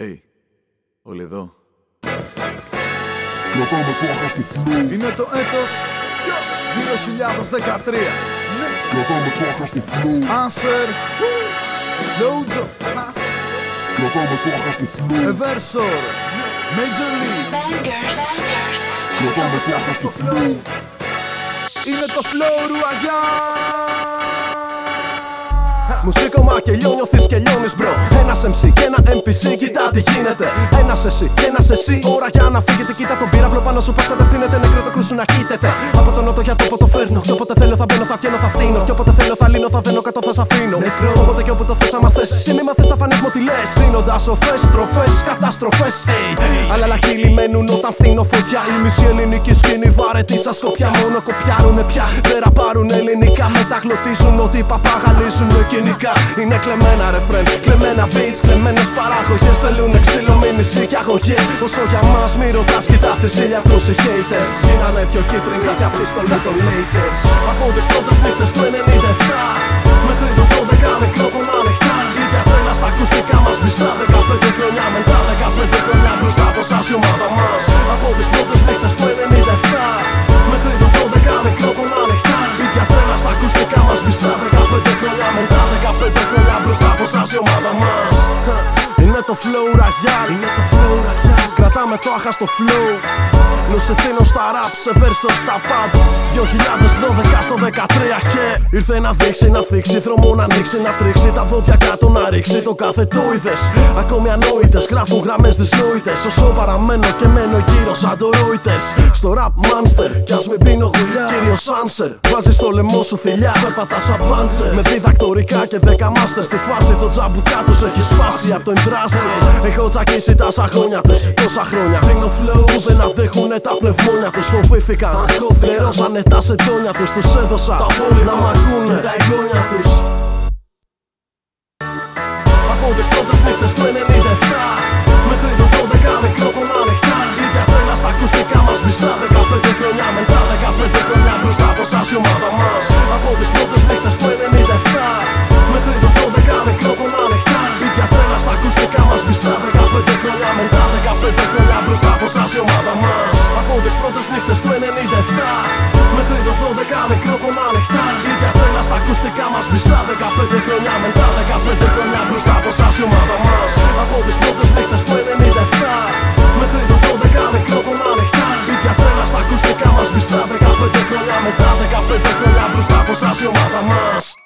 Hey, όλοι εδώ. Κρατάμε το άχαστο flow Είναι το έτος 2013. Κρατάμε το άχαστο flow Answer. Flojo. Κρατάμε το άχαστο flow Eversor. Major League. Bangers. Κρατάμε το άχαστο flow Είναι το flow ρουαγιά. Μουσίκομα και λιώνει, νιώθεις και λιώνεις μπρο. Ένας MC και ένα NPC, κοίτα τι γίνεται. Ένας εσύ και ένας εσύ, ώρα για να φύγετε Κοίτα τον πύραυλο πάνω σου πως κατευθύνεται Νεκρό το κρούσου να κοίταται Από τον νότο για το το φέρνω. Και όποτε θέλω θα μπαίνω, θα βγαίνω, θα φτύνω. Και όποτε θέλω θα λύνω, θα δένω, κάτω θα σ' αφήνω. Νεκρός, όποτε και όπου το θες άμα θες Εσύ μη μάθεις θα φανείς μου τι λες. Σύνοντας σοφές, τροφές, καταστροφές. Hey, Αλλά λαχίλοι μένουν όταν φτύνω φωτιά. Η μισή ελληνική σκηνή βαρετή σαν σκοπιά. Μόνο κοπιάρουνε πια, δεν ραπάρουν ελληνικά. Μεταγλωτίζουν ότι παπαγαλίζουν κοινικά. Είναι κλεμμένα ρεφρέν, κλεμμένα beats Κλεμμένες παραγωγές. Θέλουν ξύλο μη μισή και αγωγές. Όσο για μας μη ρωτάς κοιτά απ' τις ηλιακούς οι haters. Γίνανε πιο κίτρινοι και απ' τη στολή των Lakers. Από τις πρώτες νύχτες του 97 Μέχρι το 12 μικρόφωνα ανοιχτά. Ίδια τρένα στα ακουστικά μας μισά. 15 χρόνια μετά 15 χρόνια μπροστά από σας η ομάδα μας. Από τις πρώτες νύχτες του 97 Μέχρι το 12 μικρόφωνα ανοιχτά. Ίδια τρένα στα ακουστικά μας μισά. 15 χρόνια μετά 15 χρόνια μπροστά από σας η ομάδα μας Είναι το flow ραγιάρ Είναι το flow ραγιάρ Κρατάμε το άχαστο flow. Νοσηθήνω στα rap, σε βέρσο στα patch 2012 στο 13 και Ήρθε να δείξει, να θίξει, θρομό να ανοίξει Να τρίξει. Τα βόδια κάτω να ρίξει. Το κάθε το είδες. Ακόμη ανόητες, γράφουν γραμμές δυσνόητες. Όσο παραμένω και μένω γύρω σαν το Reuters. Στο rap monster, κι ας μην πίνω γουλιά. Κύριος Άνσερ, βάζεις στο λαιμό σου θηλιά. Σε πατά σαν πάντσερ Με διδακτορικά και δέκα μάστερ. Στη φάση Το τζαμπουκά τους έχει σπάσει. Από το ενδράση Έχω τσακίσει τα χρόνια τους, τόσα χρόνια. Δίνω flow που δεν αντέχουνε τα πνευμόνια τους. Φοβήθηκαν, νερώσανε τα σεντόνια τους. Τους έδωσα τα πόλη να μ' ακούνε τα εγγόνια τους. Από τις πρώτες νύχτες του 97 Μέχρι το 12 μικρόφωνα ανοιχτά. Ίδια τρένα στα ακουστικά μας μισά 15 χρόνια μετά 15 χρόνια μπροστά από σας η ομάδα μας. Από τις πρώτες νύχτες χρόνια μετά 15 χρόνια μπροστά από σας η ομάδα μας. Από τις πρώτες νύχτες του 97 Μέχρι το 12 μικρόφωνα ανοιχτά. Ίδια τρένα στα ακουστικά μας μισά 15 χρόνια μετά 15 χρόνια μπροστά από σας η ομάδα μας. Από τις πρώτες νύχτες του 97 Μέχρι το 12 μικρόφωνα ανοιχτά. Ίδια τρένα στα ακουστικά μας μισά 15 χρόνια μετά 15 χρόνια μπροστά από σας η ομάδα μας